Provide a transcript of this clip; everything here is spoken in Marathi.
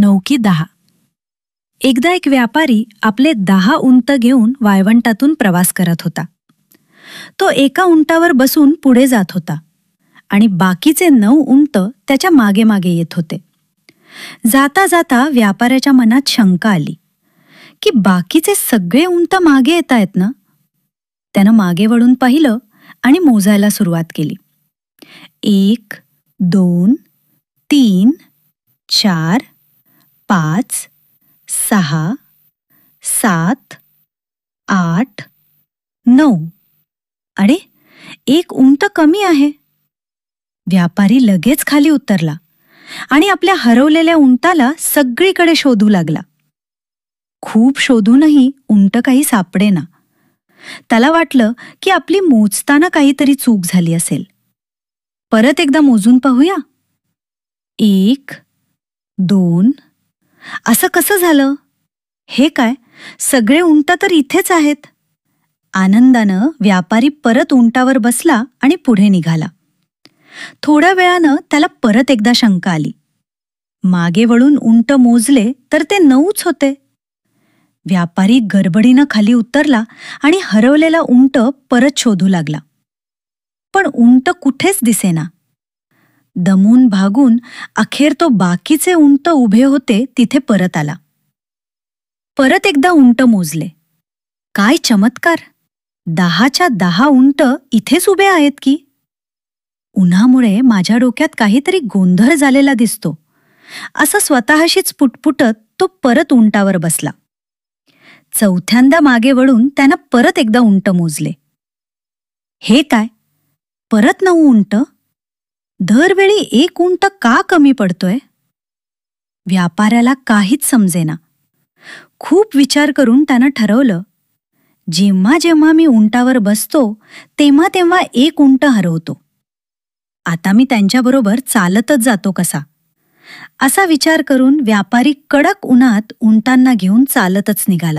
नऊ की दहा. एकदा एक व्यापारी आपले दहा उंट घेऊन वाळवंटातून प्रवास करत होता. तो एका उंटावर बसून पुढे जात होता आणि बाकीचे नऊ उंट त्याच्यामागे मागे येत होते. जाता जाता व्यापाऱ्याच्या मनात शंका आली की बाकीचे सगळे उंट मागे येत आहेत ना? त्यानं मागे वळून पाहिलं आणि मोजायला सुरुवात केली. एक दोन तीन चार नऊ. अरे एक उंट कमी आहे. व्यापारी लगेच खाली उतरला आणि आपल्या हरवलेल्या उंटाला सगळीकडे शोधू लागला. खूप शोधूनही उंट काही सापडेना. त्याला वाटलं की आपली मोजताना काहीतरी चूक झाली असेल. परत एकदा मोजून पाहूया. एक दोन. असं कसं झालं? हे काय सगळे उंट तर इथेच आहेत. आनंदानं व्यापारी परत उंटावर बसला आणि पुढे निघाला. थोड्या वेळानं त्याला परत एकदा शंका आली. मागे वळून उंट मोजले तर ते नऊच होते. व्यापारी गडबडीनं खाली उतरला आणि हरवलेला उंट परत शोधू लागला. पण उंट कुठेच दिसेना. दमून भागून अखेर तो बाकीचे उंट उभे होते तिथे परत आला. परत एकदा उंट मोजले. काय चमत्कार! दहाच्या दहा उंट इथेच उभे आहेत की? उन्हामुळे माझ्या डोक्यात काहीतरी गोंधळ झालेला दिसतो. असं स्वतःशीच पुटपुटत तो परत उंटावर बसला. चौथ्यांदा मागे वळून त्यानं परत एकदा उंट मोजले. हे काय? परत नऊ उंट? दरवेळी एक उंट का कमी पडतोय? व्यापाऱ्याला काहीच समजेना. खूप विचार करून त्यानं ठरवलं जेव्हा जेव्हा मी उंटावर बसतो तेव्हा तेव्हा एक उंट हरवतो. आता मी त्यांच्याबरोबर चालतच जातो कसा? असा विचार करून व्यापारी कडक उन्हात उंटांना घेऊन चालतच निघाला.